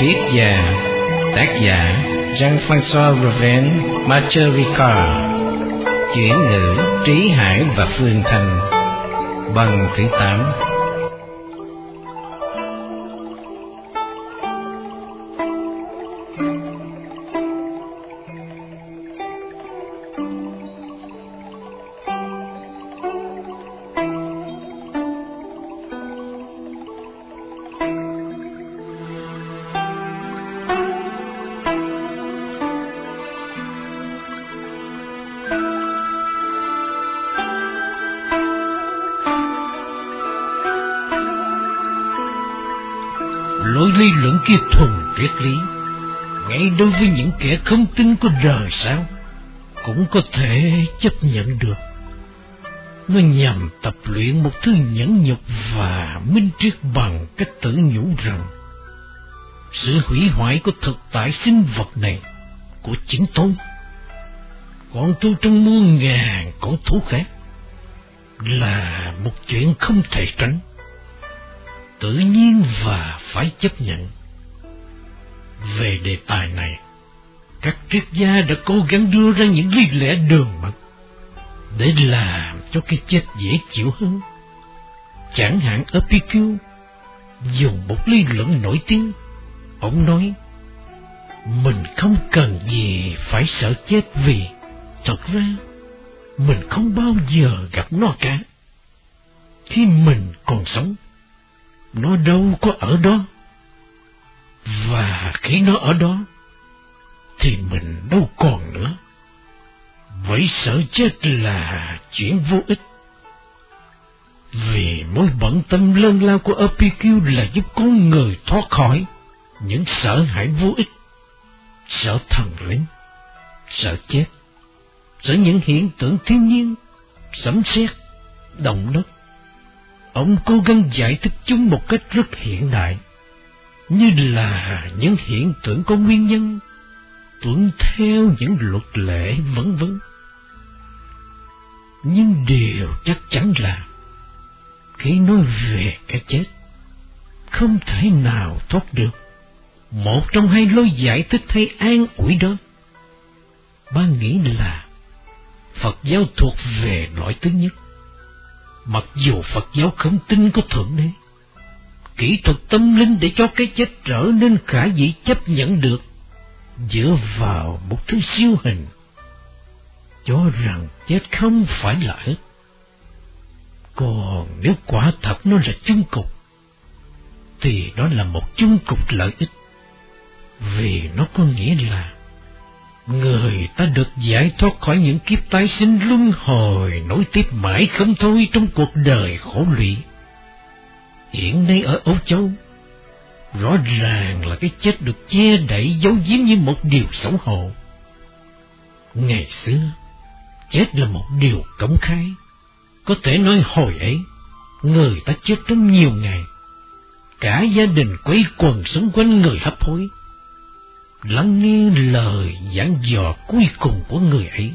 Tuyết già Tác giả Jean-François Raven Mathieu Ricard. Chuyển ngữ Trí Hải và Phương Thành. Bằng thứ tám. Kia thuần triết lý. Ngay đối với những kẻ không tin có đời sao, cũng có thể chấp nhận được. Nó nhằm tập luyện một thứ nhẫn nhục và minh triết bằng cách tự nhủ rằng, sự hủy hoại của thực tại sinh vật này của chính tôi. Còn tôi trong muôn ngàn con thú khác là một chuyện không thể tránh. Tự nhiên và phải chấp nhận. Về đề tài này, các triết gia đã cố gắng đưa ra những lý lẽ đường mật để làm cho cái chết dễ chịu hơn. Chẳng hạn Epicure dùng một lý luận nổi tiếng, ông nói mình không cần gì phải sợ chết vì thật ra mình không bao giờ gặp nó cả. Khi mình còn sống, nó đâu có ở đó. Và khi nó ở đó, thì mình đâu còn nữa. Vậy sợ chết là chuyện vô ích. Vì mối bận tâm lân lao của APQ là giúp con người thoát khỏi những sợ hãi vô ích, sợ thần linh, sợ chết, sợ những hiện tượng thiên nhiên, sấm sét, động đất, Ông cố gắng giải thích chúng một cách rất hiện đại, như là những hiện tượng có nguyên nhân, tuân theo những luật lệ vân vân. Nhưng điều chắc chắn là, khi nói về cái chết, không thể nào thoát được một trong hai lối giải thích hay an ủi đó. Ba nghĩ là Phật giáo thuộc về loại thứ nhất Mặc dù Phật giáo không tin có Thượng Đế, kỹ thuật tâm linh để cho cái chết trở nên khả dĩ chấp nhận được, dựa vào một thứ siêu hình, cho rằng chết không phải là hết. Còn nếu quả thật nó là chung cục, thì đó là một chung cục lợi ích, vì nó có nghĩa là Người ta được giải thoát khỏi những kiếp tái sinh luân hồi nối tiếp mãi không thôi trong cuộc đời khổ lụy. Hiện nay ở Âu Châu, rõ ràng là cái chết được che đậy giấu giếm như một điều xấu hổ. Ngày xưa, chết là một điều công khai. Có thể nói hồi ấy, người ta chết trong nhiều ngày. Cả gia đình quấy quần xung quanh người hấp hối lắng nghe lời giảng dò cuối cùng của người ấy.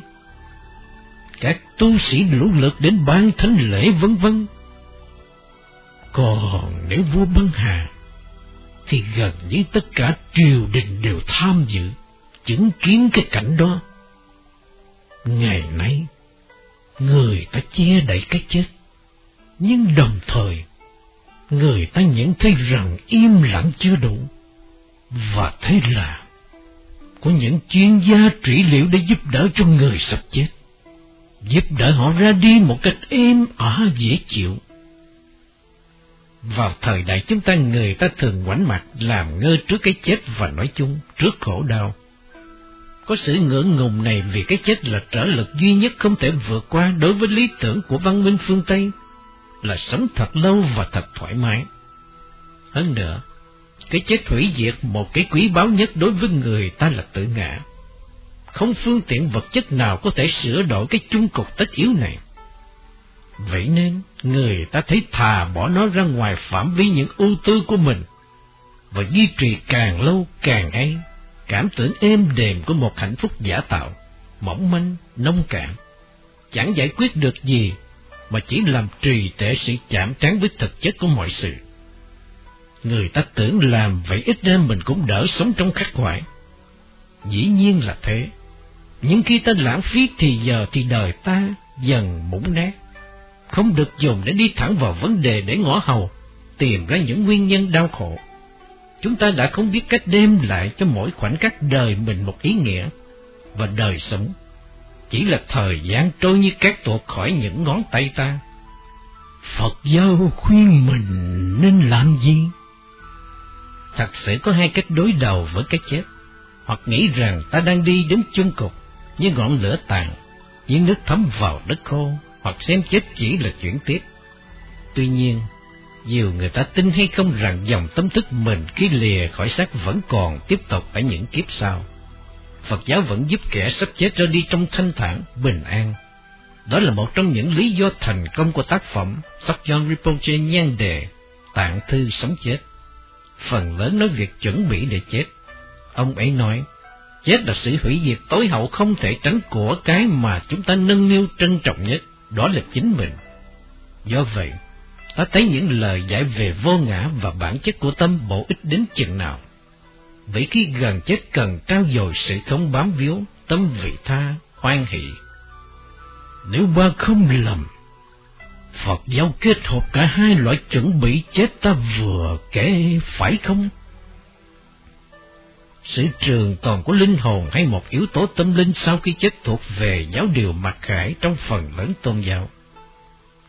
Các tu sĩ lũ lượt đến ban thánh lễ vân vân. Còn nếu vua băng hà, thì gần như tất cả triều đình đều tham dự, chứng kiến cái cảnh đó. Ngày nay, người ta che đậy cái chết, nhưng đồng thời, người ta nhận thấy rằng im lặng chưa đủ, và thế là có những chuyên gia trị liệu để giúp đỡ cho người sắp chết, giúp đỡ họ ra đi một cách êm ả dễ chịu. Vào thời đại chúng ta người ta thường ngoảnh mặt làm ngơ trước cái chết và nói chung trước khổ đau. Có sự ngưỡng ngùng này vì cái chết là trở lực duy nhất không thể vượt qua đối với lý tưởng của văn minh phương Tây, là sống thật lâu và thật thoải mái. Hơn nữa, cái chết hủy diệt một cái quý báu nhất đối với người ta là tự ngã. Không phương tiện vật chất nào có thể sửa đổi cái chung cục tất yếu này. Vậy nên, người ta thấy thà bỏ nó ra ngoài phạm vi những ưu tư của mình, và duy trì càng lâu càng hay, cảm tưởng êm đềm của một hạnh phúc giả tạo, mỏng manh, nông cạn, chẳng giải quyết được gì, mà chỉ làm trì trệ sự chạm trán với thực chất của mọi sự Người ta tưởng làm vậy ít ra mình cũng đỡ sống trong khắc khoải. Dĩ nhiên là thế. Nhưng khi ta lãng phí thì giờ thì đời ta dần mũng nát. Không được dùng để đi thẳng vào vấn đề để ngõ hầu, tìm ra những nguyên nhân đau khổ. Chúng ta đã không biết cách đem lại cho mỗi khoảnh khắc đời mình một ý nghĩa, và đời sống chỉ là thời gian trôi như cát tuột khỏi những ngón tay ta. Phật giáo khuyên mình nên làm gì? Thật sự có hai cách đối đầu với cái chết, hoặc nghĩ rằng ta đang đi đến chung cục như ngọn lửa tàn, như nước thấm vào đất khô, hoặc xem chết chỉ là chuyển tiếp. Tuy nhiên, dù người ta tin hay không rằng dòng tâm thức mình khi lìa khỏi xác vẫn còn tiếp tục ở những kiếp sau. Phật giáo vẫn giúp kẻ sắp chết ra đi trong thanh thản, bình an. Đó là một trong những lý do thành công của tác phẩm Sokyon Rinpoche nhan đề Tạng thư sống chết. Phần lớn nói việc chuẩn bị để chết. Ông ấy nói, chết là sự hủy diệt tối hậu không thể tránh của cái mà chúng ta nâng niu trân trọng nhất, đó là chính mình. Do vậy, ta thấy những lời giải về vô ngã và bản chất của tâm bổ ích đến chừng nào. Vậy khi gần chết cần trao dồi sự không bám víu, tâm vị tha, hoan hỷ. Nếu ba không lầm, Phật giáo kết hợp cả hai loại chuẩn bị chết ta vừa kể phải không? Sự trường tồn của linh hồn hay một yếu tố tâm linh sau khi chết thuộc về giáo điều mặc khải trong phần lớn tôn giáo.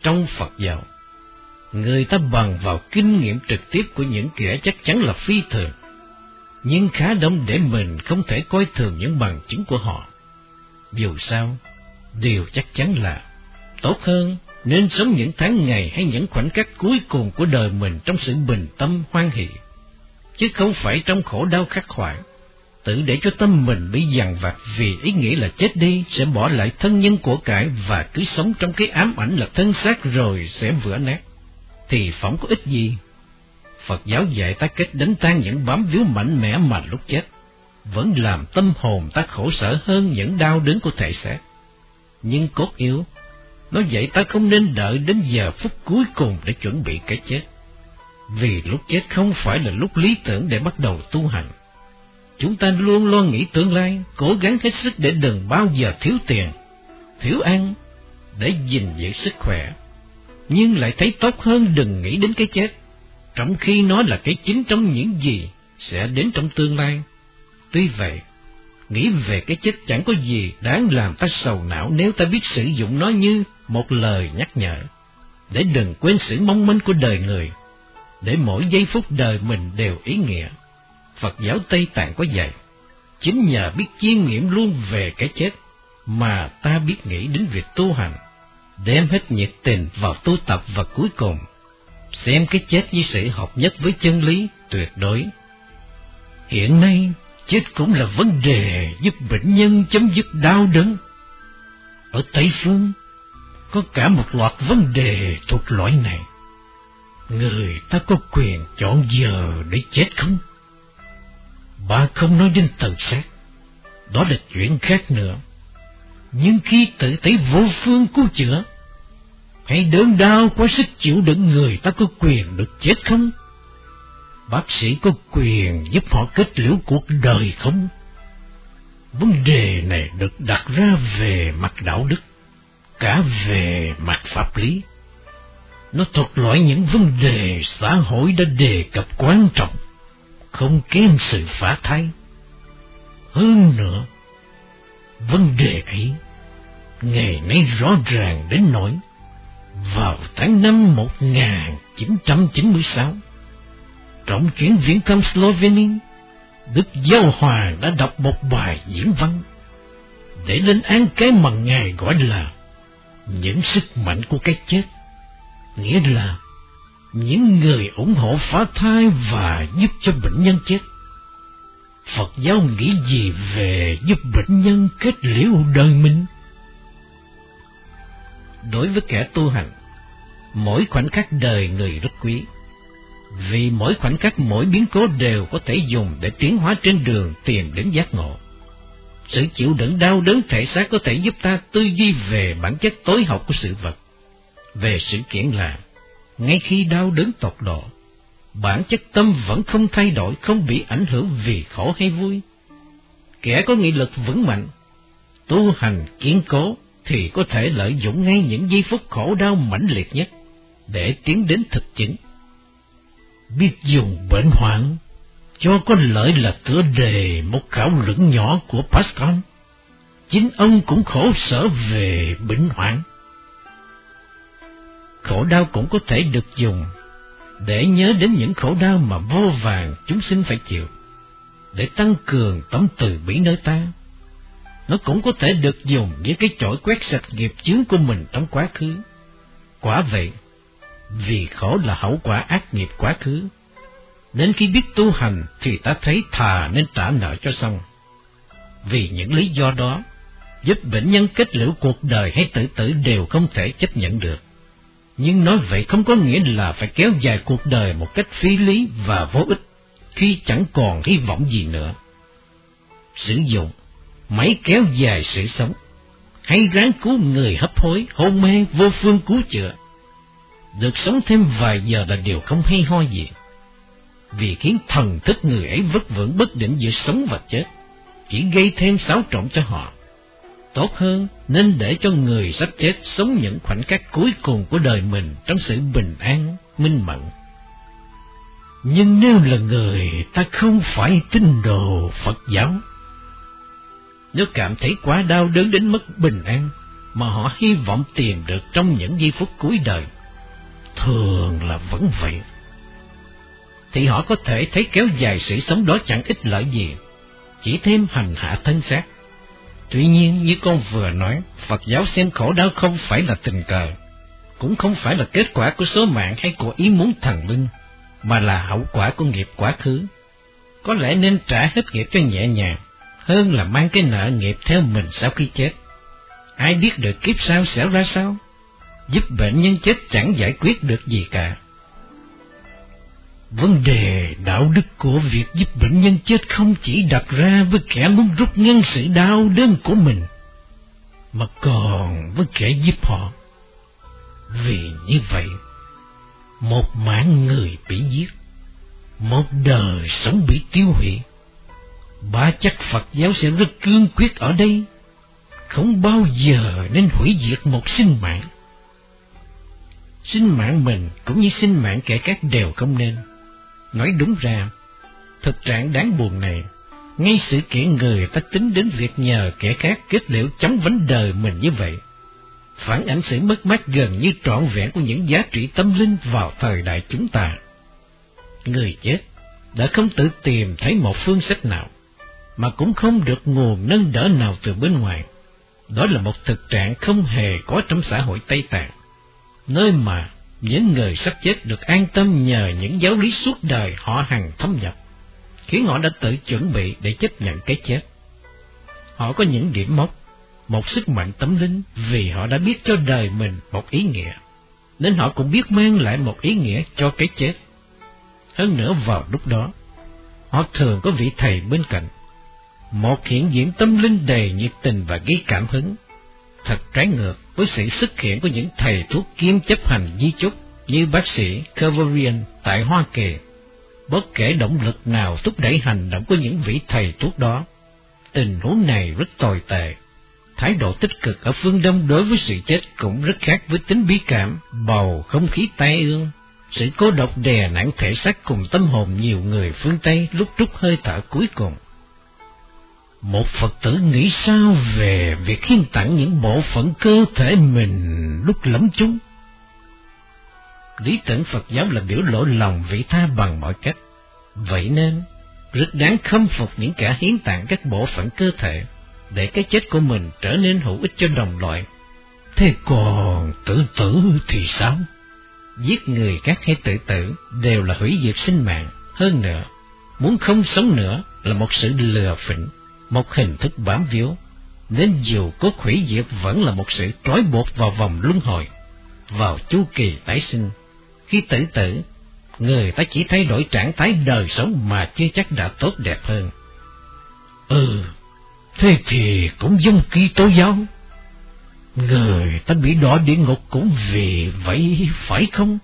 Trong Phật giáo, người ta bằng vào kinh nghiệm trực tiếp của những kẻ chắc chắn là phi thường nhưng khá đông để mình không thể coi thường những bằng chứng của họ. Dù sao, điều chắc chắn là tốt hơn nên sống những tháng ngày hay những khoảnh khắc cuối cùng của đời mình trong sự bình tâm hoan hỷ, chứ không phải trong khổ đau khắc khoải, tự để cho tâm mình bị dằn vặt vì ý nghĩ là chết đi sẽ bỏ lại thân nhân của cải và cứ sống trong cái ám ảnh là thân xác rồi sẽ vỡ nát, thì phỏng có ích gì Phật giáo dạy ta cách đánh tan những bám víu mạnh mẽ mà lúc chết, vẫn làm tâm hồn ta khổ sở hơn những đau đớn của thể xác. Nhưng cốt yếu, nó dạy ta không nên đợi đến giờ phút cuối cùng để chuẩn bị cái chết. Vì lúc chết không phải là lúc lý tưởng để bắt đầu tu hành. Chúng ta luôn lo nghĩ tương lai, cố gắng hết sức để đừng bao giờ thiếu tiền, thiếu ăn, để gìn giữ sức khỏe. Nhưng lại thấy tốt hơn đừng nghĩ đến cái chết trong khi nó là cái chính trong những gì sẽ đến trong tương lai. Tuy vậy, nghĩ về cái chết chẳng có gì đáng làm ta sầu não nếu ta biết sử dụng nó như một lời nhắc nhở, để đừng quên sự mong manh của đời người, để mỗi giây phút đời mình đều ý nghĩa. Phật giáo Tây Tạng có dạy, chính nhờ biết chiêm nghiệm luôn về cái chết mà ta biết nghĩ đến việc tu hành, đem hết nhiệt tình vào tu tập và cuối cùng xem cái chết như sự hợp nhất với chân lý tuyệt đối. Hiện nay, chết cũng là vấn đề giúp bệnh nhân chấm dứt đau đớn. Ở Tây Phương, có cả một loạt vấn đề thuộc loại này. Người ta có quyền chọn giờ để chết không? Bà không nói đến tự sát, đó là chuyện khác nữa. Nhưng khi tự thấy vô phương cứu chữa, hay đớn đau quá sức chịu đựng người ta có quyền được chết không? Bác sĩ có quyền giúp họ kết liễu cuộc đời không? Vấn đề này được đặt ra về mặt đạo đức, cả về mặt pháp lý. Nó thuật loại những vấn đề xã hội đã đề cập quan trọng, không kém sự phá thai. Hơn nữa, vấn đề ấy ngày nay rõ ràng đến nỗi vào tháng năm 1996, trong chuyến viếng thăm Slovenia, Đức Giáo Hoàng đã đọc một bài diễn văn để lên án cái mà Ngài gọi là những sức mạnh của cái chết, nghĩa là những người ủng hộ phá thai và giúp cho bệnh nhân chết. Phật giáo nghĩ gì về giúp bệnh nhân kết liễu đời mình? đối với kẻ tu hành, mỗi khoảnh khắc đời người rất quý. Vì mỗi khoảnh khắc mỗi biến cố đều có thể dùng để tiến hóa trên đường tìm đến giác ngộ. Sự chịu đựng đau đớn thể xác có thể giúp ta tư duy về bản chất tối hậu của sự vật. Về sự kiện là, ngay khi đau đớn tột độ, bản chất tâm vẫn không thay đổi, không bị ảnh hưởng vì khổ hay vui. Kẻ có nghị lực vững mạnh, tu hành kiên cố, thì có thể lợi dụng ngay những giây phút khổ đau mãnh liệt nhất để tiến đến thực chứng. Biết dùng bệnh hoạn cho có lợi là tựa đề một khảo luận nhỏ của Pascal. Chính ông cũng khổ sở về bệnh hoạn. Khổ đau cũng có thể được dùng để nhớ đến những khổ đau mà vô vàng chúng sinh phải chịu, để tăng cường tấm từ bi nơi ta nó cũng có thể được dùng với cái chổi quét sạch nghiệp chướng của mình trong quá khứ. Quả vậy, vì khổ là hậu quả ác nghiệp quá khứ, nên khi biết tu hành thì ta thấy thà nên trả nợ cho xong. Vì những lý do đó, giúp bệnh nhân kết liễu cuộc đời hay tự tử đều không thể chấp nhận được. Nhưng nói vậy không có nghĩa là phải kéo dài cuộc đời một cách phi lý và vô ích, khi chẳng còn hy vọng gì nữa. Sử dụng máy kéo dài sự sống, hay ráng cứu người hấp hối, hôn mê, vô phương cứu chữa. Được sống thêm vài giờ là điều không hay ho gì, vì khiến thần thức người ấy vất vưởng bất định giữa sống và chết, chỉ gây thêm xáo trộn cho họ. Tốt hơn nên để cho người sắp chết sống những khoảnh khắc cuối cùng của đời mình trong sự bình an, minh mẫn. Nhưng nếu là người ta không phải tin đồ Phật giáo, nếu cảm thấy quá đau đớn đến mất bình an, mà họ hy vọng tìm được trong những giây phút cuối đời, thường là vẫn vậy. Thì họ có thể thấy kéo dài sự sống đó chẳng ích lợi gì, chỉ thêm hành hạ thân xác. Tuy nhiên, như con vừa nói, Phật giáo xem khổ đau không phải là tình cờ, cũng không phải là kết quả của số mạng hay của ý muốn thần linh, mà là hậu quả của nghiệp quá khứ. Có lẽ nên trả hết nghiệp cho nhẹ nhàng, hơn là mang cái nợ nghiệp theo mình sau khi chết. Ai biết được kiếp sau sẽ ra sao? Giúp bệnh nhân chết chẳng giải quyết được gì cả. Vấn đề đạo đức của việc giúp bệnh nhân chết không chỉ đặt ra với kẻ muốn rút ngăn sự đau đớn của mình, mà còn với kẻ giúp họ. Vì như vậy, một mạng người bị giết, một đời sống bị tiêu hủy, bà chắc Phật giáo sẽ rất cương quyết ở đây, không bao giờ nên hủy diệt một sinh mạng. Sinh mạng mình cũng như sinh mạng kẻ khác đều không nên. Nói đúng ra, thực trạng đáng buồn này, ngay sự kiện người ta tính đến việc nhờ kẻ khác kết liễu chấm vấn đời mình như vậy, phản ảnh sự mất mát gần như trọn vẹn của những giá trị tâm linh vào thời đại chúng ta. Người chết đã không tự tìm thấy một phương sách nào mà cũng không được nguồn nâng đỡ nào từ bên ngoài. Đó là một thực trạng không hề có trong xã hội Tây Tạng, nơi mà những người sắp chết được an tâm nhờ những giáo lý suốt đời họ hằng thâm nhập, khiến họ đã tự chuẩn bị để chấp nhận cái chết. Họ có những điểm mốc, một sức mạnh tâm linh vì họ đã biết cho đời mình một ý nghĩa, nên họ cũng biết mang lại một ý nghĩa cho cái chết. Hơn nữa vào lúc đó, họ thường có vị thầy bên cạnh một hiện diện tâm linh đầy nhiệt tình và gây cảm hứng. Thật trái ngược với sự xuất hiện của những thầy thuốc kiêm chấp hành di chúc như bác sĩ Caverian tại Hoa Kỳ. Bất kể động lực nào thúc đẩy hành động của những vị thầy thuốc đó, tình huống này rất tồi tệ. Thái độ tích cực ở phương Đông đối với sự chết cũng rất khác với tính bí cảm, bầu không khí tai ương, sự cô độc đè nặng thể xác cùng tâm hồn nhiều người phương Tây lúc trút hơi thở cuối cùng. Một Phật tử nghĩ sao về việc hiến tặng những bộ phận cơ thể mình lúc lắm chúng? Lý tưởng Phật giáo là biểu lộ lòng vị tha bằng mọi cách. Vậy nên, rất đáng khâm phục những kẻ hiến tặng các bộ phận cơ thể, để cái chết của mình trở nên hữu ích cho đồng loại. Thế còn tự tử thì sao? Giết người khác hay tự tử đều là hủy diệt sinh mạng. Hơn nữa, muốn không sống nữa là một sự lừa phỉnh một hình thức bám víu, nên dù có hủy diệt vẫn là một sự trói buộc vào vòng luân hồi, vào chu kỳ tái sinh. Khi tử tử, người ta chỉ thay đổi trạng thái đời sống mà chưa chắc đã tốt đẹp hơn. Ừ, thế thì cũng giống kỳ tố giáo. Người ta bị đọa địa ngục cũng vì vậy phải không?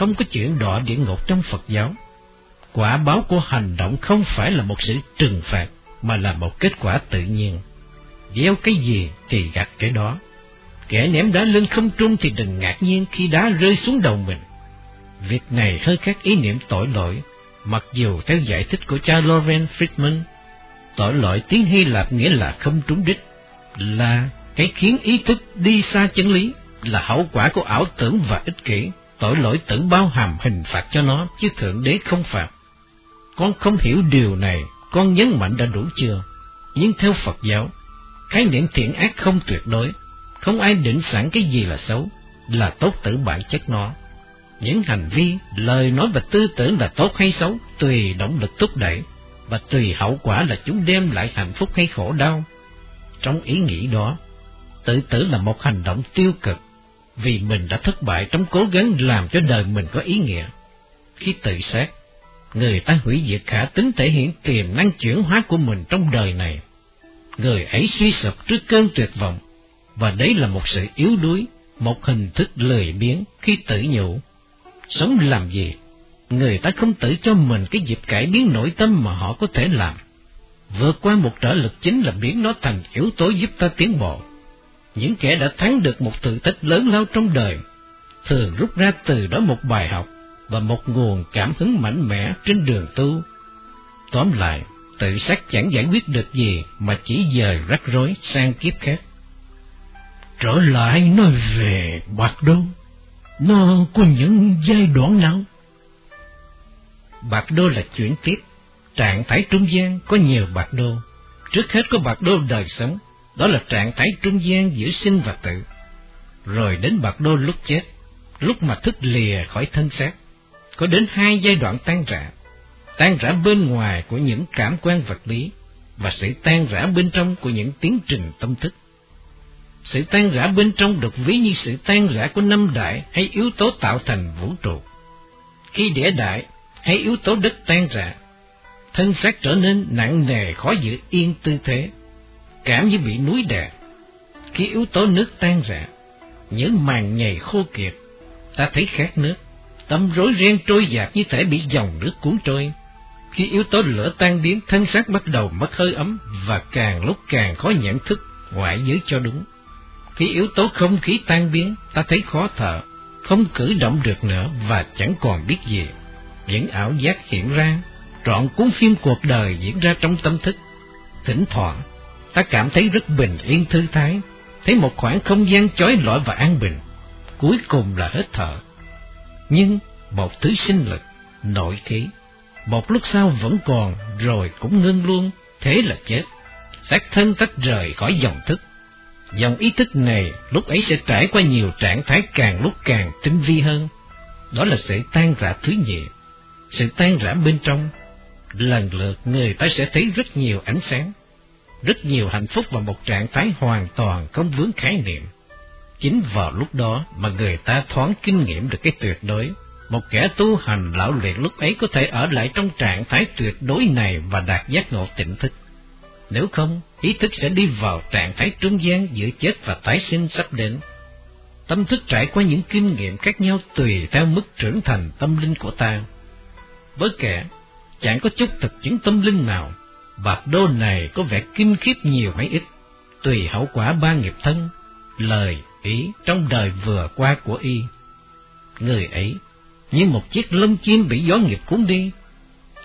không có chuyện đọa địa ngục trong Phật giáo. Quả báo của hành động không phải là một sự trừng phạt, mà là một kết quả tự nhiên. Gieo cái gì thì gặt cái đó. Kẻ ném đá lên không trung thì đừng ngạc nhiên khi đá rơi xuống đầu mình. Việc này hơi khác ý niệm tội lỗi, mặc dù theo giải thích của cha Loren Friedman, tội lỗi tiếng Hy Lạp nghĩa là không trúng đích, là cái khiến ý thức đi xa chân lý, là hậu quả của ảo tưởng và ích kỷ. Tội lỗi tưởng bao hàm hình phạt cho nó, chứ Thượng Đế không phạt. Con không hiểu điều này, con nhấn mạnh đã đủ chưa? Nhưng theo Phật giáo, khái niệm thiện ác không tuyệt đối, không ai định sẵn cái gì là xấu, là tốt tử bản chất nó. Những hành vi, lời nói và tư tưởng là tốt hay xấu, tùy động lực thúc đẩy, và tùy hậu quả là chúng đem lại hạnh phúc hay khổ đau. Trong ý nghĩ đó, tự tử là một hành động tiêu cực, vì mình đã thất bại trong cố gắng làm cho đời mình có ý nghĩa. Khi tự sát, người ta hủy diệt khả tính thể hiện tiềm năng chuyển hóa của mình trong đời này. Người ấy suy sụp trước cơn tuyệt vọng, và đấy là một sự yếu đuối, một hình thức lười biếng khi tự nhủ. Sống làm gì? Người ta không tự cho mình cái dịp cải biến nội tâm mà họ có thể làm. Vượt qua một trở lực chính là biến nó thành yếu tố giúp ta tiến bộ. Những kẻ đã thắng được một thử thách lớn lao trong đời, thường rút ra từ đó một bài học và một nguồn cảm hứng mạnh mẽ trên đường tu. Tóm lại, tự sát chẳng giải quyết được gì mà chỉ dời rắc rối sang kiếp khác. Trở lại nói về bạc đô, nó có những giai đoạn nào? Bạc đô là chuyển tiếp, trạng thái trung gian có nhiều bạc đô. Trước hết có bạc đô đời sống, đó là trạng thái trung gian giữa sinh và tử. Rồi đến bạc đô lúc chết, lúc mà thức lìa khỏi thân xác. Có đến hai giai đoạn tan rã. Tan rã bên ngoài của những cảm quan vật lý và sự tan rã bên trong của những tiến trình tâm thức. Sự tan rã bên trong được ví như sự tan rã của năm đại hay yếu tố tạo thành vũ trụ. Khi đĩa đại hay yếu tố đất tan rã, thân xác trở nên nặng nề khó giữ yên tư thế, cảm như bị núi đè. Khi yếu tố nước tan rã, những màn nhầy khô kiệt, ta thấy khát nước, tâm rối ren trôi dạt như thể bị dòng nước cuốn trôi. Khi yếu tố lửa tan biến, thân xác bắt đầu mất hơi ấm và càng lúc càng khó nhận thức ngoại giới cho đúng. Khi yếu tố không khí tan biến, ta thấy khó thở, không cử động được nữa và chẳng còn biết gì. Những ảo giác hiện ra, trọn cuốn phim cuộc đời diễn ra trong tâm thức. Thỉnh thoảng, ta cảm thấy rất bình yên thư thái, thấy một khoảng không gian chói lọi và an bình. Cuối cùng là hết thở. Nhưng một thứ sinh lực, nội khí, một lúc sau vẫn còn rồi cũng ngưng luôn, thế là chết. Xác thân tách rời khỏi dòng thức. Dòng ý thức này lúc ấy sẽ trải qua nhiều trạng thái càng lúc càng tinh vi hơn. Đó là sự tan rã thứ nhị, sự tan rã bên trong. Lần lượt người ta sẽ thấy rất nhiều ánh sáng, rất nhiều hạnh phúc và một trạng thái hoàn toàn không vướng khái niệm. Chính vào lúc đó mà người ta thoáng kinh nghiệm được cái tuyệt đối. Một kẻ tu hành lão luyện lúc ấy có thể ở lại trong trạng thái tuyệt đối này và đạt giác ngộ tỉnh thức. Nếu không, ý thức sẽ đi vào trạng thái trung gian giữa chết và tái sinh sắp đến. Tâm thức trải qua những kinh nghiệm khác nhau tùy theo mức trưởng thành tâm linh của ta. Với kẻ, chẳng có chút thực chứng tâm linh nào, bạc đô này có vẻ kinh khiếp nhiều hay ít, tùy hậu quả ba nghiệp thân, lời, ý trong đời vừa qua của y. Người ấy, như một chiếc lông chim bị gió nghiệp cuốn đi,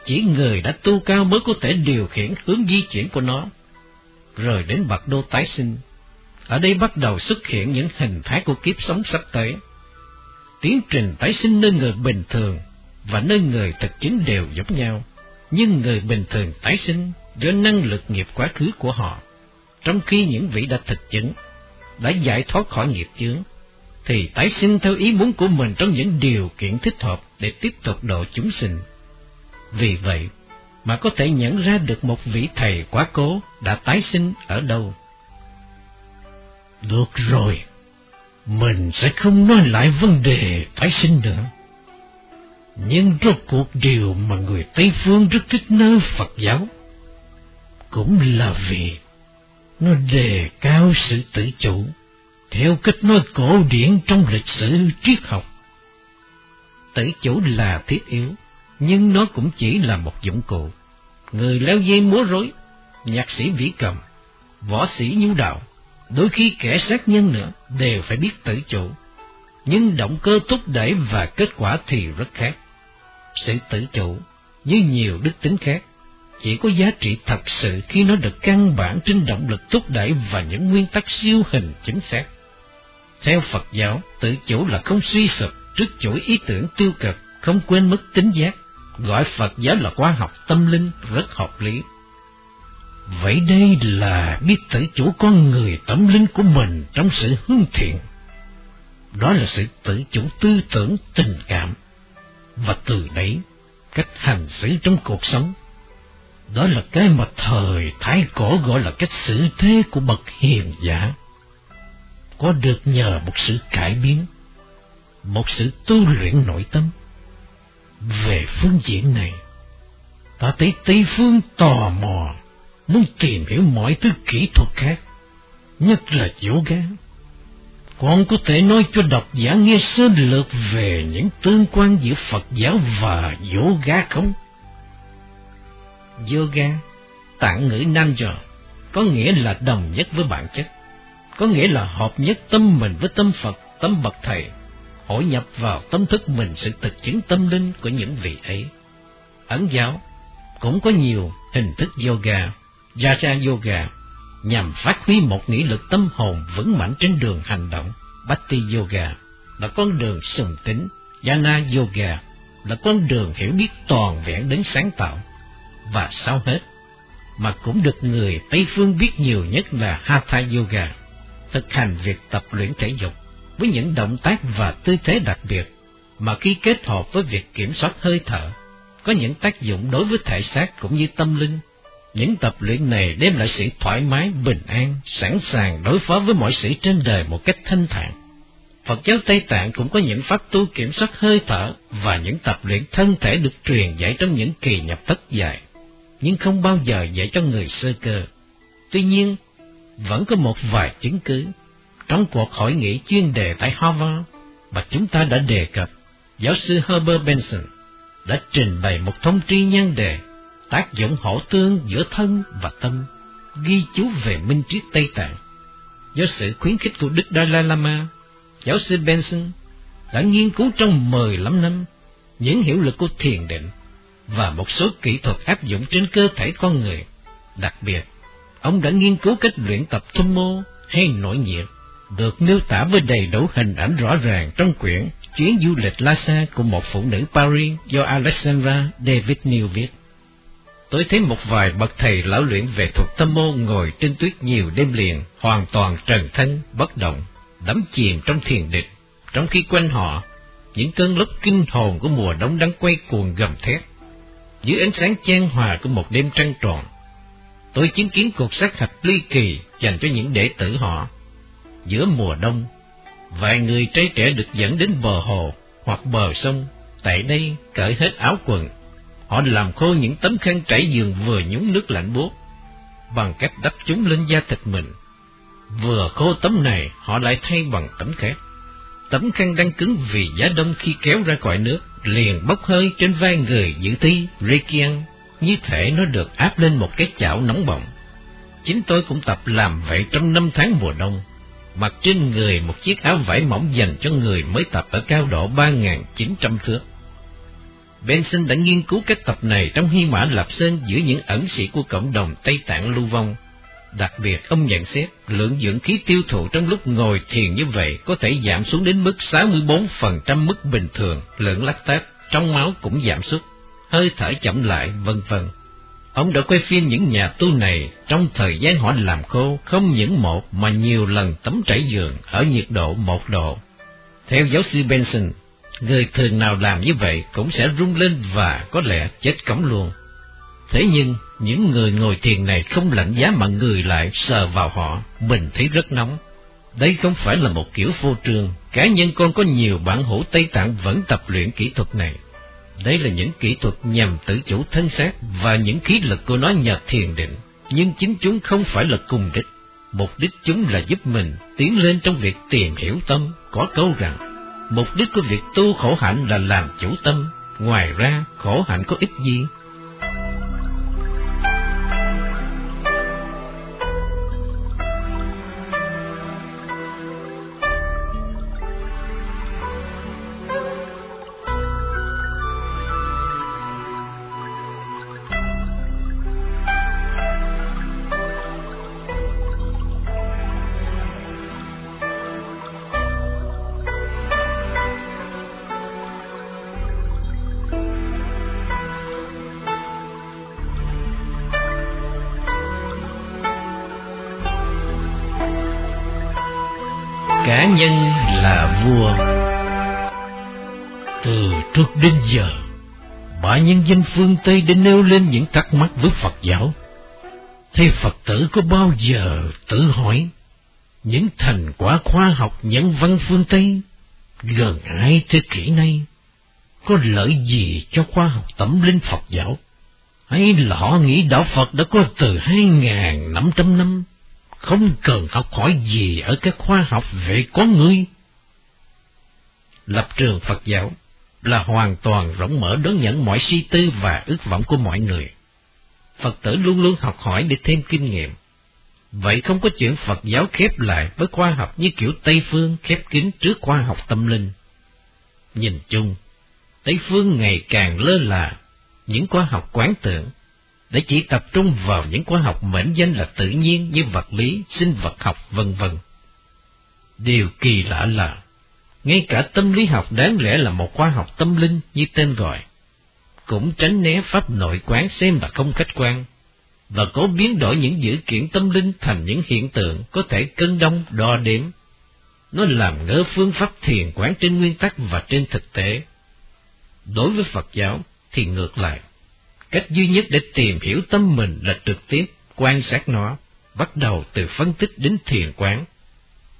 chỉ người đã tu cao mới có thể điều khiển hướng di chuyển của nó. Rồi đến bậc đô tái sinh, ở đây bắt đầu xuất hiện những hình thái của kiếp sống sắp tới. Tiến trình tái sinh nơi người bình thường và nơi người thực chính đều giống nhau, nhưng người bình thường tái sinh do năng lực nghiệp quá khứ của họ, trong khi những vị đã thực chứng, đã giải thoát khỏi nghiệp chướng, thì tái sinh theo ý muốn của mình trong những điều kiện thích hợp để tiếp tục độ chúng sinh. Vì vậy mà có thể nhận ra được một vị thầy quá cố đã tái sinh ở đâu. Được rồi, mình sẽ không nói lại vấn đề tái sinh nữa. Nhưng rốt cuộc điều mà người Tây Phương rất thích nơi Phật giáo cũng là vì nó đề cao sự tự chủ theo cách nói cổ điển trong lịch sử triết học. tự chủ là thiết yếu, nhưng nó cũng chỉ là một dụng cụ. Người leo dây múa rối, nhạc sĩ vĩ cầm, võ sĩ nhu đạo, đôi khi kẻ sát nhân nữa đều phải biết tự chủ. Nhưng động cơ thúc đẩy và kết quả thì rất khác. Sự tự chủ, như nhiều đức tính khác, chỉ có giá trị thật sự khi nó được căn bản trên động lực thúc đẩy và những nguyên tắc siêu hình chính xác. Theo Phật giáo, tự chủ là không suy sụp trước chuỗi ý tưởng tiêu cực, không quên mất tính giác, gọi Phật giáo là khoa học tâm linh rất hợp lý. Vậy đây là biết tự chủ con người tâm linh của mình trong sự hương thiện. Đó là sự tự chủ tư tưởng, tình cảm. Và từ đấy, cách hành xử trong cuộc sống. Đó là cái mà thời Thái Cổ gọi là cách xử thế của bậc hiền giả. Có được nhờ một sự cải biến, một sự tu luyện nội tâm. Về phương diện này, ta thấy Tây Phương tò mò muốn tìm hiểu mọi thứ kỹ thuật khác, nhất là yoga. Con có thể nói cho độc giả nghe sơ lược về những tương quan giữa Phật giáo và yoga không? Yoga, tạng ngữ Namjo, có nghĩa là đồng nhất với bản chất, có nghĩa là hợp nhất tâm mình với tâm Phật, tâm bậc thầy, hội nhập vào tâm thức mình sự thực chứng tâm linh của những vị ấy. Ấn giáo cũng có nhiều hình thức yoga Raja Yoga nhằm phát huy một nghị lực tâm hồn vững mạnh trên đường hành động. Bhakti Yoga là con đường sùng tính. Jnana Yoga là con đường hiểu biết toàn vẹn đến sáng tạo. Và sau hết, mà cũng được người Tây Phương biết nhiều nhất là Hatha Yoga, thực hành việc tập luyện thể dục với những động tác và tư thế đặc biệt, mà khi kết hợp với việc kiểm soát hơi thở, có những tác dụng đối với thể xác cũng như tâm linh những tập luyện này đem lại sự thoải mái, bình an, sẵn sàng đối phó với mọi sự trên đời một cách thanh thản. Phật giáo Tây Tạng cũng có những pháp tu kiểm soát hơi thở và những tập luyện thân thể được truyền dạy trong những kỳ nhập thất dài, nhưng không bao giờ dạy cho người sơ cơ. Tuy nhiên, vẫn có một vài chứng cứ. Trong cuộc hội nghị chuyên đề tại Harvard mà chúng ta đã đề cập, giáo sư Herbert Benson đã trình bày một thông tri nhân đề tác dụng hỗ tương giữa thân và tâm, ghi chú về minh triết Tây Tạng. Do sự khuyến khích của Đức Dalai Lama, giáo sư Benson đã nghiên cứu trong 15 năm những hiệu lực của thiền định và một số kỹ thuật áp dụng trên cơ thể con người. Đặc biệt, ông đã nghiên cứu cách luyện tập thâm mô hay nội nhiệt, được miêu tả với đầy đủ hình ảnh rõ ràng trong quyển Chuyến du lịch Lhasa của một phụ nữ Paris do Alexandra David New viết. Tôi thấy một vài bậc thầy lão luyện về thuật tâm mô ngồi trên tuyết nhiều đêm liền, hoàn toàn trần thân, bất động, đắm chìm trong thiền định, trong khi quanh họ, những cơn lốc kinh hồn của mùa đông đang quay cuồng gầm thét. Dưới ánh sáng chan hòa của một đêm trăng tròn, tôi chứng kiến cuộc sát hạch ly kỳ dành cho những đệ tử họ. Giữa mùa đông, vài người trai trẻ được dẫn đến bờ hồ hoặc bờ sông, tại đây cởi hết áo quần, Họ làm khô những tấm khăn trải giường vừa nhúng nước lạnh buốt, bằng cách đắp chúng lên da thịt mình. Vừa khô tấm này, họ lại thay bằng tấm khác. Tấm khăn đang cứng vì giá đông khi kéo ra khỏi nước, liền bốc hơi trên vai người giữ thi, rikian như thể nó được áp lên một cái chảo nóng bỏng. Chính tôi cũng tập làm vậy trong năm tháng mùa đông, mặc trên người một chiếc áo vải mỏng dành cho người mới tập ở cao độ 3.900 thước. Benson đã nghiên cứu cách tập này trong Hy Mã Lạp Sơn giữa những ẩn sĩ của cộng đồng Tây Tạng lưu vong. Đặc biệt, ông nhận xét lượng dưỡng khí tiêu thụ trong lúc ngồi thiền như vậy có thể giảm xuống đến mức 64% mức bình thường, lượng lactate trong máu cũng giảm sút, hơi thở chậm lại, vân vân. Ông đã quay phim những nhà tu này trong thời gian họ làm khô không những một mà nhiều lần tắm trải giường ở nhiệt độ một độ. Theo giáo sư Benson, Người thường nào làm như vậy cũng sẽ rung lên và có lẽ chết cống luôn. Thế nhưng, những người ngồi thiền này không lạnh giá mà người lại sờ vào họ, mình thấy rất nóng. Đây không phải là một kiểu phô trương, cá nhân con có nhiều bản hữu Tây Tạng vẫn tập luyện kỹ thuật này. Đây là những kỹ thuật nhằm tự chủ thân xác và những khí lực của nó nhờ thiền định, nhưng chính chúng không phải là cùng đích. Mục đích chúng là giúp mình tiến lên trong việc tìm hiểu tâm, có câu rằng Mục đích của việc tu khổ hạnh là làm chủ tâm, ngoài ra khổ hạnh có ích gì? Nhân dân phương Tây để nêu lên những thắc mắc với Phật giáo Thế Phật tử có bao giờ tự hỏi Những thành quả khoa học nhân văn phương Tây Gần hai thế kỷ nay Có lợi gì cho khoa học tâm linh Phật giáo Hay là họ nghĩ đạo Phật đã có từ hai ngàn năm trăm năm, không cần học hỏi gì ở các khoa học về con người. Lập trường Phật giáo là hoàn toàn rộng mở đón nhận mọi suy tư và ước vọng của mọi người. Phật tử luôn luôn học hỏi để thêm kinh nghiệm. Vậy không có chuyện Phật giáo khép lại với khoa học như kiểu Tây Phương khép kín trước khoa học tâm linh. Nhìn chung, Tây Phương ngày càng lơ là những khoa học quán tưởng để chỉ tập trung vào những khoa học mệnh danh là tự nhiên như vật lý, sinh vật học, vân vân. Điều kỳ lạ là, ngay cả tâm lý học đáng lẽ là một khoa học tâm linh như tên gọi, cũng tránh né pháp nội quán xem là không khách quan, và cố biến đổi những dữ kiện tâm linh thành những hiện tượng có thể cân đông đo đếm. Nó làm ngỡ phương pháp thiền quán trên nguyên tắc và trên thực tế. Đối với Phật giáo thì ngược lại Cách duy nhất để tìm hiểu tâm mình là trực tiếp quan sát nó, bắt đầu từ phân tích đến thiền quán.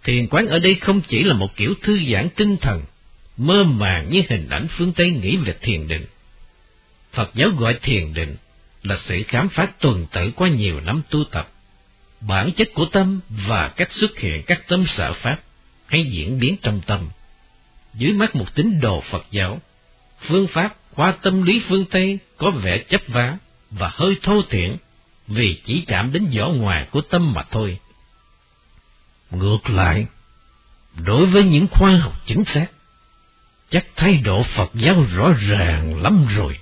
Thiền quán ở đây không chỉ là một kiểu thư giãn tinh thần, mơ màng như hình ảnh phương Tây nghĩ về thiền định. Phật giáo gọi thiền định là sự khám phá tuần tự qua nhiều năm tu tập, bản chất của tâm và cách xuất hiện các tâm sở pháp hay diễn biến trong tâm. Dưới mắt một tín đồ Phật giáo, phương pháp qua tâm lý phương Tây có vẻ chấp vá và hơi thô thiển vì chỉ chạm đến vỏ ngoài của tâm mà thôi. Ngược lại, đối với những khoa học chính xác, chắc thái độ Phật giáo rõ ràng lắm rồi.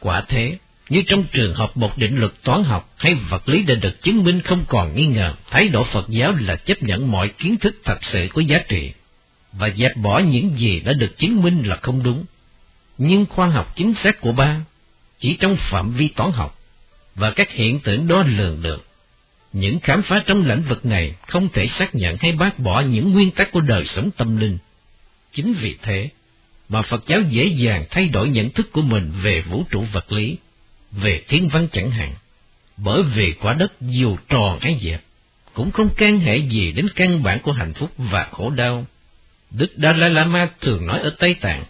Quả thế, như trong trường hợp một định luật toán học hay vật lý đã được chứng minh không còn nghi ngờ, thái độ Phật giáo là chấp nhận mọi kiến thức thật sự có giá trị, và dẹp bỏ những gì đã được chứng minh là không đúng nhưng khoa học chính xác của ba chỉ trong phạm vi toán học và các hiện tượng đo lường được. Những khám phá trong lĩnh vực này không thể xác nhận hay bác bỏ những nguyên tắc của đời sống tâm linh. Chính vì thế mà Phật giáo dễ dàng thay đổi nhận thức của mình về vũ trụ vật lý, về thiên văn chẳng hạn, bởi vì quả đất dù tròn hay dẹp, cũng không can hệ gì đến căn bản của hạnh phúc và khổ đau. Đức Dalai Lama thường nói ở Tây Tạng,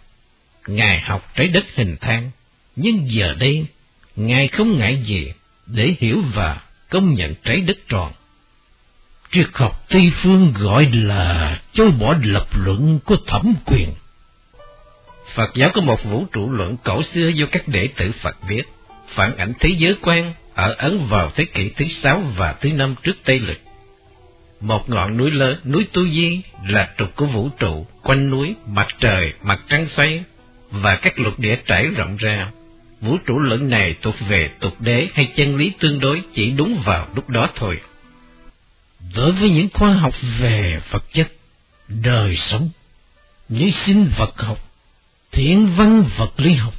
Ngài học trái đất hình thang, nhưng giờ đây, Ngài không ngại gì để hiểu và công nhận trái đất tròn. Triết học Tây Phương gọi là chối bỏ lập luận của thẩm quyền. Phật giáo có một vũ trụ luận cổ xưa do các đệ tử Phật viết, phản ảnh thế giới quan ở Ấn vào thế kỷ thứ sáu và thứ năm trước Tây Lịch. Một ngọn núi lớn, núi Tu Di là trục của vũ trụ, quanh núi, mặt trời, mặt trăng xoay, và các lục địa trải rộng ra. Vũ trụ luận này thuộc về tục đế hay chân lý tương đối chỉ đúng vào lúc đó thôi. Đối với những khoa học về vật chất, đời sống, như sinh vật học, thiên văn vật lý học,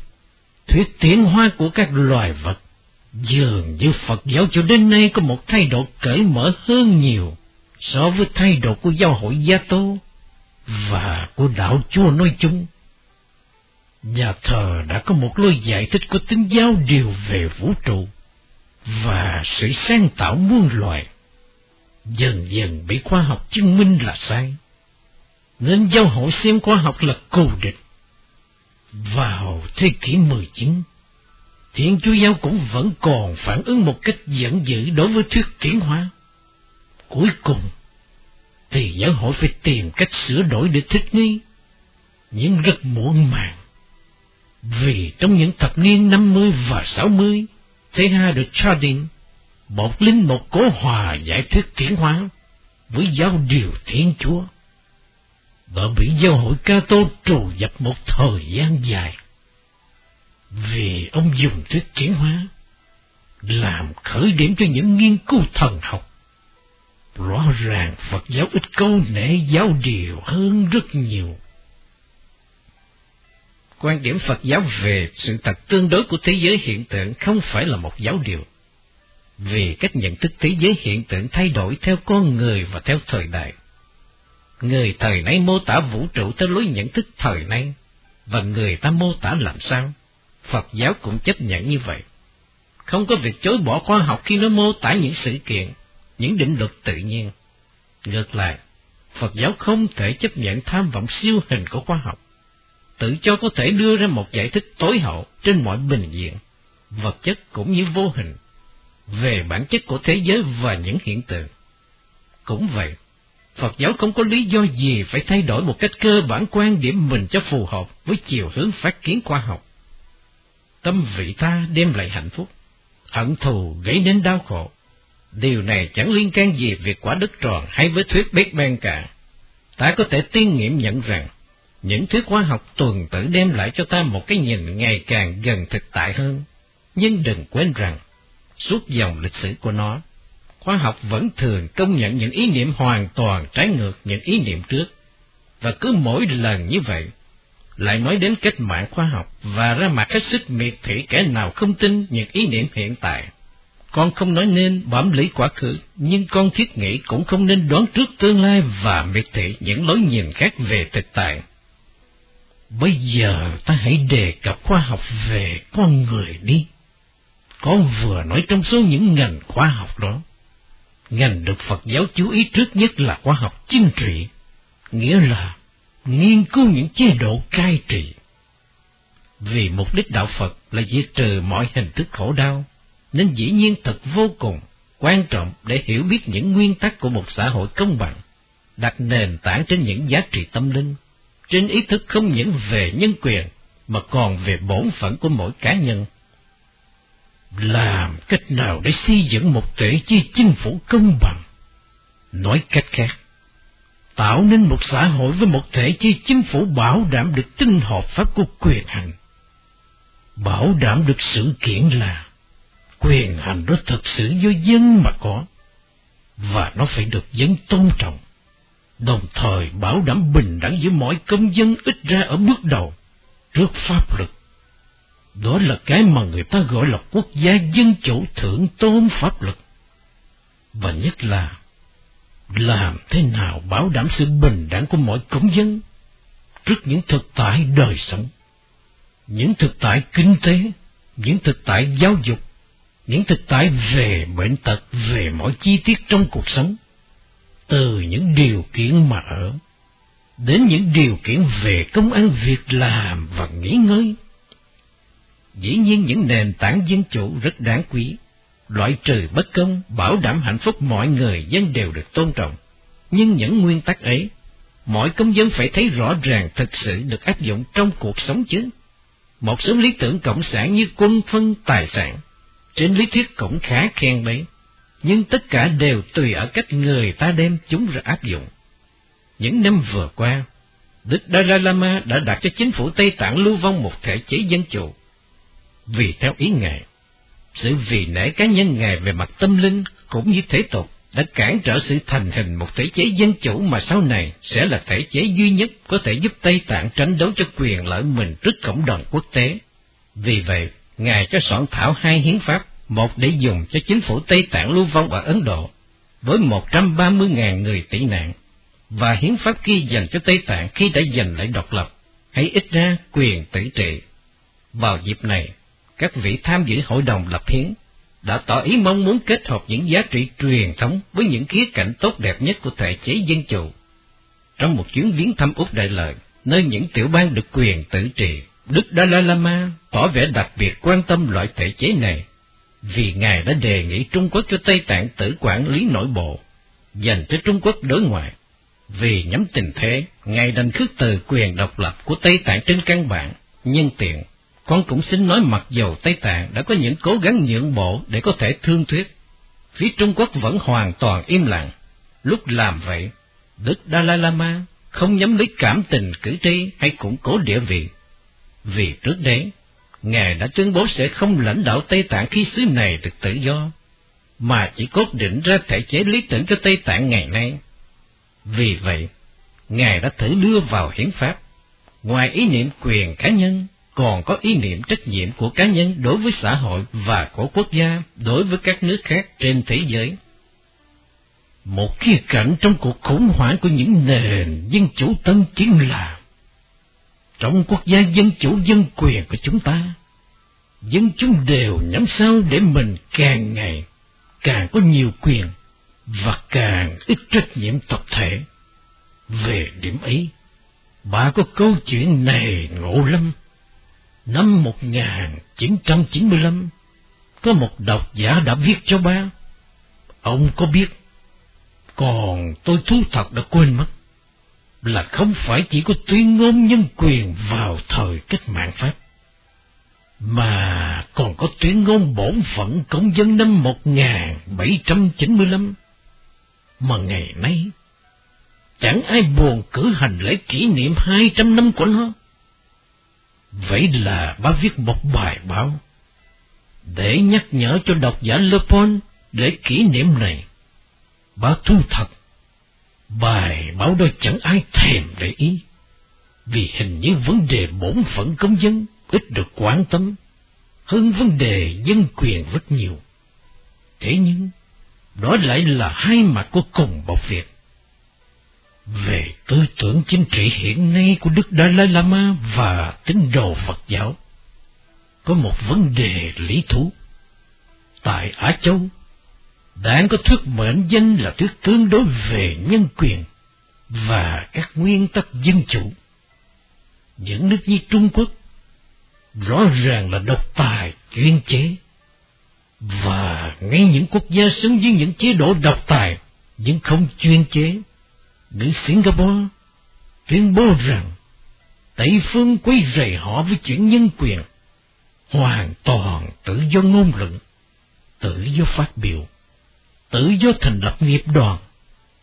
thuyết tiến hóa của các loài vật, dường như Phật giáo cho đến nay có một thái độ cởi mở hơn nhiều so với thái độ của giáo hội Gia Tô và của đạo Chúa nói chung. Nhà thờ đã có một lối giải thích có tính giáo điều về vũ trụ và sự sáng tạo muôn loài. Dần dần bị khoa học chứng minh là sai, nên giáo hội xem khoa học là cù địch. Vào thế kỷ 19, Thiên Chúa Giáo cũng vẫn còn phản ứng một cách giận dữ đối với thuyết tiến hóa. Cuối cùng, thì giáo hội phải tìm cách sửa đổi để thích nghi nhưng rất muộn màng. Vì trong những thập niên 50 và 60, Th. được Chardin một linh một cố hòa giải thuyết tiến hóa với giáo điều Thiên Chúa. và bị giáo hội ca tô trù dập một thời gian dài. Vì ông dùng thuyết tiến hóa làm khởi điểm cho những nghiên cứu thần học. Rõ ràng Phật giáo ít câu nệ giáo điều hơn rất nhiều. Quan điểm Phật giáo về sự thật tương đối của thế giới hiện tượng không phải là một giáo điều, vì cách nhận thức thế giới hiện tượng thay đổi theo con người và theo thời đại. Người thời nay mô tả vũ trụ theo lối nhận thức thời nay, và người ta mô tả làm sao, Phật giáo cũng chấp nhận như vậy. Không có việc chối bỏ khoa học khi nó mô tả những sự kiện, những định luật tự nhiên. Ngược lại, Phật giáo không thể chấp nhận tham vọng siêu hình của khoa học, tự cho có thể đưa ra một giải thích tối hậu trên mọi bình diện, vật chất cũng như vô hình, về bản chất của thế giới và những hiện tượng. Cũng vậy, Phật giáo không có lý do gì phải thay đổi một cách cơ bản quan điểm mình cho phù hợp với chiều hướng phát kiến khoa học. Tâm vị ta đem lại hạnh phúc, hận thù gây nên đau khổ. Điều này chẳng liên can gì việc quả đất tròn hay với thuyết Big Bang cả. Ta có thể tiên nghiệm nhận rằng, những thuyết khoa học tuần tự đem lại cho ta một cái nhìn ngày càng gần thực tại hơn. Nhưng đừng quên rằng, suốt dòng lịch sử của nó, khoa học vẫn thường công nhận những ý niệm hoàn toàn trái ngược những ý niệm trước. Và cứ mỗi lần như vậy, lại nói đến cách mạng khoa học và ra mặt hết sức miệt thị kẻ nào không tin những ý niệm hiện tại. Con không nói nên bám lý quá khứ, nhưng con thiết nghĩ cũng không nên đoán trước tương lai và miệt thị những lối nhìn khác về thực tại. Bây giờ ta hãy đề cập khoa học về con người đi. Con vừa nói trong số những ngành khoa học đó. Ngành được Phật giáo chú ý trước nhất là khoa học chính trị, nghĩa là nghiên cứu những chế độ cai trị. Vì mục đích đạo Phật là diệt trừ mọi hình thức khổ đau, nên dĩ nhiên thật vô cùng quan trọng để hiểu biết những nguyên tắc của một xã hội công bằng, đặt nền tảng trên những giá trị tâm linh, trên ý thức không những về nhân quyền, mà còn về bổn phận của mỗi cá nhân. Làm cách nào để xây dựng một thể chi chính phủ công bằng? Nói cách khác, tạo nên một xã hội với một thể chi chính phủ bảo đảm được tinh hợp pháp của quyền hành. Bảo đảm được sự kiện là quyền hành đó thật sự do dân mà có, và nó phải được dân tôn trọng, đồng thời bảo đảm bình đẳng giữa mọi công dân ít ra ở bước đầu, trước pháp luật. Đó là cái mà người ta gọi là quốc gia dân chủ thượng tôn pháp luật. Và nhất là làm thế nào bảo đảm sự bình đẳng của mọi công dân trước những thực tại đời sống, những thực tại kinh tế, những thực tại giáo dục, những thực tại về bệnh tật, về mọi chi tiết trong cuộc sống, từ những điều kiện mà ở, đến những điều kiện về công ăn việc làm và nghỉ ngơi. Dĩ nhiên những nền tảng dân chủ rất đáng quý, loại trừ bất công, bảo đảm hạnh phúc mọi người dân đều được tôn trọng. Nhưng những nguyên tắc ấy, mọi công dân phải thấy rõ ràng thực sự được áp dụng trong cuộc sống chứ. Một số lý tưởng cộng sản như quân phân tài sản, trên lý thuyết cũng khá khen đấy, nhưng tất cả đều tùy ở cách người ta đem chúng ra áp dụng. Những năm vừa qua, Đức Dalai Lama đã đặt cho chính phủ Tây Tạng lưu vong một thể chế dân chủ. Vì theo ý Ngài, sự vì nể cá nhân Ngài về mặt tâm linh cũng như thế tục đã cản trở sự thành hình một thể chế dân chủ mà sau này sẽ là thể chế duy nhất có thể giúp Tây Tạng tranh đấu cho quyền lợi mình trước cộng đồng quốc tế. Vì vậy, Ngài cho soạn thảo hai hiến pháp, một để dùng cho chính phủ Tây Tạng lưu vong ở Ấn Độ, với 130.000 người tị nạn, và hiến pháp kia dành cho Tây Tạng khi đã giành lại độc lập, hay ít ra quyền tự trị. Vào dịp này, các vị tham dự hội đồng lập hiến đã tỏ ý mong muốn kết hợp những giá trị truyền thống với những khía cạnh tốt đẹp nhất của thể chế dân chủ. Trong một chuyến viếng thăm Úc Đại Lợi, nơi những tiểu bang được quyền tự trị, Đức Dalai Lama tỏ vẻ đặc biệt quan tâm loại thể chế này, vì Ngài đã đề nghị Trung Quốc cho Tây Tạng tự quản lý nội bộ, dành cho Trung Quốc đối ngoại, Vì nhắm tình thế, Ngài đành khước từ quyền độc lập của Tây Tạng trên căn bản, nhân tiện. Con cũng xin nói mặc dầu Tây Tạng đã có những cố gắng nhượng bộ để có thể thương thuyết. Phía Trung Quốc vẫn hoàn toàn im lặng. Lúc làm vậy, Đức Dalai Lama không nhắm lấy cảm tình cử tri hay củng cố địa vị. Vì trước đấy, Ngài đã tuyên bố sẽ không lãnh đạo Tây Tạng khi xứ này được tự do, mà chỉ cốt định ra thể chế lý tưởng cho Tây Tạng ngày nay. Vì vậy, Ngài đã thử đưa vào hiến pháp, ngoài ý niệm quyền cá nhân, còn có ý niệm trách nhiệm của cá nhân đối với xã hội và của quốc gia đối với các nước khác trên thế giới. Một khía cạnh trong cuộc khủng hoảng của những nền dân chủ tân chính là trong quốc gia dân chủ dân quyền của chúng ta, dân chúng đều nhắm sao để mình càng ngày càng có nhiều quyền và càng ít trách nhiệm tập thể. Về điểm ấy, bà có câu chuyện này ngộ lắm. Năm 1995, có một độc giả đã viết cho ba. Ông có biết, còn tôi thú thật đã quên mất, là không phải chỉ có tuyên ngôn nhân quyền vào thời cách mạng Pháp, mà còn có tuyên ngôn bổn phận công dân năm 1795, mà ngày nay chẳng ai buồn cử hành lễ kỷ niệm hai trăm năm của nó. Vậy là ba viết một bài báo để nhắc nhở cho độc giả Le Bon lễ kỷ niệm này. ba thu thật, bài báo đó chẳng ai thèm để ý, vì hình như vấn đề bổn phận công dân ít được quan tâm hơn vấn đề dân quyền rất nhiều. Thế nhưng, đó lại là hai mặt của cùng một việc. Về tư tưởng chính trị hiện nay của Đức Dalai Lama và tín đồ Phật giáo, có một vấn đề lý thú. Tại Á Châu, đảng có thuyết mệnh danh là thuyết tương đối về nhân quyền và các nguyên tắc dân chủ. Những nước như Trung Quốc rõ ràng là độc tài chuyên chế. Và ngay những quốc gia sống với những chế độ độc tài nhưng không chuyên chế, như Singapore tuyên bố rằng Tây phương quấy rầy họ với chuyện nhân quyền, hoàn toàn tự do ngôn luận, tự do phát biểu, tự do thành lập nghiệp đoàn,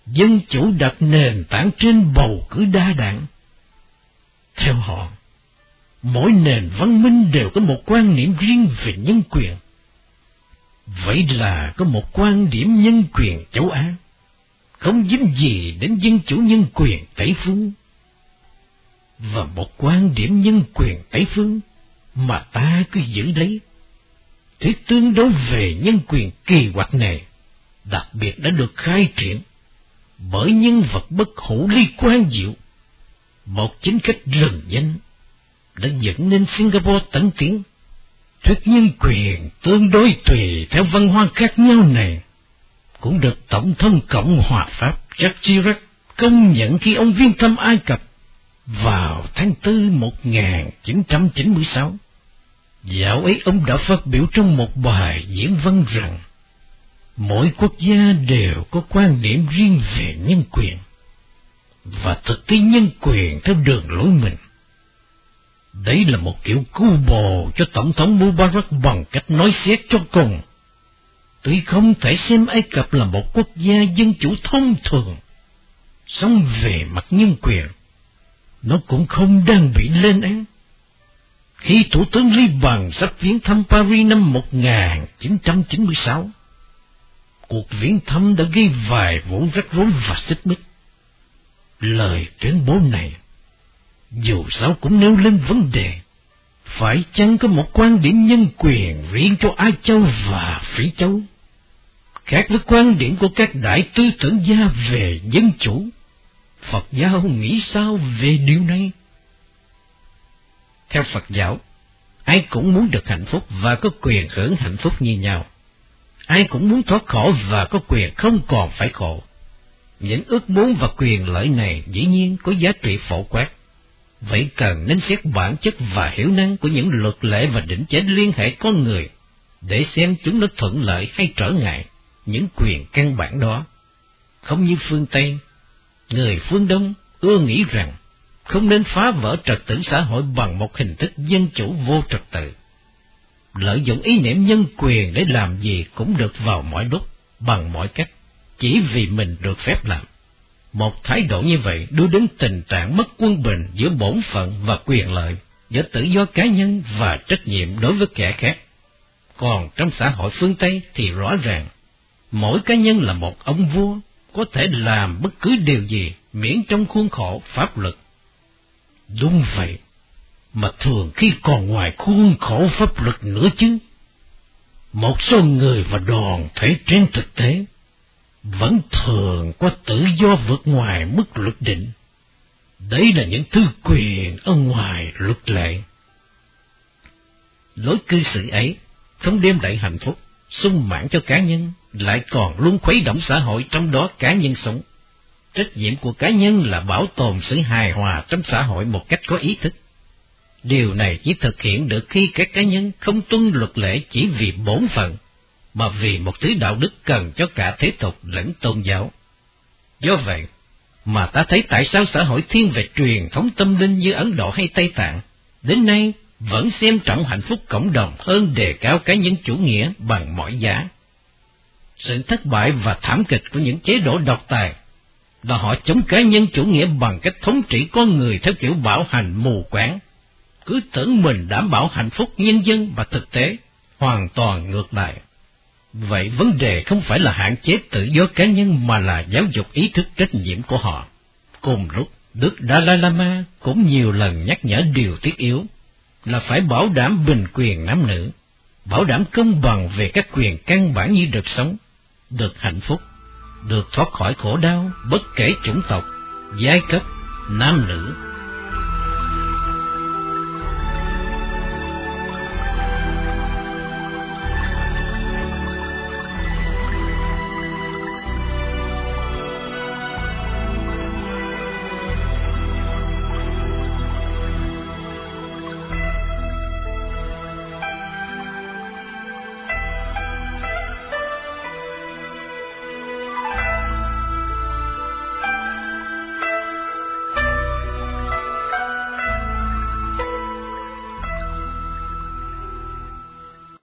dân chủ đặt nền tảng trên bầu cử đa đảng. Theo họ, mỗi nền văn minh đều có một quan niệm riêng về nhân quyền. Vậy là có một quan điểm nhân quyền châu Á, không dính gì đến dân chủ nhân quyền Tây Phương. Và một quan điểm nhân quyền Tây Phương mà ta cứ giữ lấy. thì tương đối về nhân quyền kỳ quặc này, đặc biệt đã được khai triển bởi nhân vật bất hủ ly quan diệu, một chính khách rừng danh đã dẫn nên Singapore tấn tiến. Thuyết nhân quyền tương đối tùy theo văn hóa khác nhau này cũng được Tổng thống Cộng hòa Pháp Jacques Chirac công nhận khi ông viên thăm Ai Cập vào tháng 4 1996. Dạo ấy ông đã phát biểu trong một bài diễn văn rằng mỗi quốc gia đều có quan điểm riêng về nhân quyền và thực thi nhân quyền theo đường lối mình. Đấy là một kiểu cu bồ cho Tổng thống Mubarak bằng cách nói xét cho cùng. Tuy không thể xem Ai Cập là một quốc gia dân chủ thông thường, song về mặt nhân quyền, nó cũng không đang bị lên án. Khi Thủ tướng Liban sắp viếng thăm Paris năm 1996, cuộc viễn thăm đã gây vài vụ rắc rối và xích mích. Lời tuyên bố này dù sao cũng nêu lên vấn đề, phải chăng có một quan điểm nhân quyền riêng cho Ai Châu và Phỉ Châu? Khác với quan điểm của các đại tư tưởng gia về dân chủ, Phật giáo nghĩ sao về điều này? Theo Phật giáo, ai cũng muốn được hạnh phúc và có quyền hưởng hạnh phúc như nhau. Ai cũng muốn thoát khổ và có quyền không còn phải khổ. Những ước muốn và quyền lợi này dĩ nhiên có giá trị phổ quát. Vậy cần nên xét bản chất và hiểu năng của những luật lệ và định chế liên hệ con người, để xem chúng nó thuận lợi hay trở ngại những quyền căn bản đó. Không như phương Tây, Người phương Đông ưa nghĩ rằng không nên phá vỡ trật tự xã hội bằng một hình thức dân chủ vô trật tự. Lợi dụng ý niệm nhân quyền để làm gì cũng được vào mọi lúc, bằng mọi cách, chỉ vì mình được phép làm. Một thái độ như vậy đưa đến tình trạng mất quân bình giữa bổn phận và quyền lợi, giữa tự do cá nhân và trách nhiệm đối với kẻ khác. Còn trong xã hội phương Tây thì rõ ràng, mỗi cá nhân là một ông vua, có thể làm bất cứ điều gì miễn trong khuôn khổ pháp luật. Đúng vậy, mà thường khi còn ngoài khuôn khổ pháp luật nữa chứ. Một số người và đoàn thể trên thực tế vẫn thường có tự do vượt ngoài mức luật định. Đấy là những thứ quyền ở ngoài luật lệ. Lối cư xử ấy không đem lại hạnh phúc, sung mãn cho cá nhân, lại còn luôn khuấy động xã hội trong đó cá nhân sống. Trách nhiệm của cá nhân là bảo tồn sự hài hòa trong xã hội một cách có ý thức. Điều này chỉ thực hiện được khi các cá nhân không tuân luật lệ chỉ vì bổn phận, mà vì một thứ đạo đức cần cho cả thế tục lẫn tôn giáo. Do vậy, mà ta thấy tại sao xã hội thiên về truyền thống tâm linh như Ấn Độ hay Tây Tạng, đến nay vẫn xem trọng hạnh phúc cộng đồng hơn đề cao cá nhân chủ nghĩa bằng mọi giá. Sự thất bại và thảm kịch của những chế độ độc tài là họ chống cá nhân chủ nghĩa bằng cách thống trị con người theo kiểu bảo hành mù quáng, cứ tưởng mình đảm bảo hạnh phúc nhân dân và thực tế hoàn toàn ngược lại. Vậy vấn đề không phải là hạn chế tự do cá nhân mà là giáo dục ý thức trách nhiệm của họ. Cùng lúc, Đức Dalai Lama cũng nhiều lần nhắc nhở điều thiết yếu là phải bảo đảm bình quyền nam nữ, bảo đảm công bằng về các quyền căn bản như được sống, được hạnh phúc, được thoát khỏi khổ đau bất kể chủng tộc, giai cấp, nam nữ,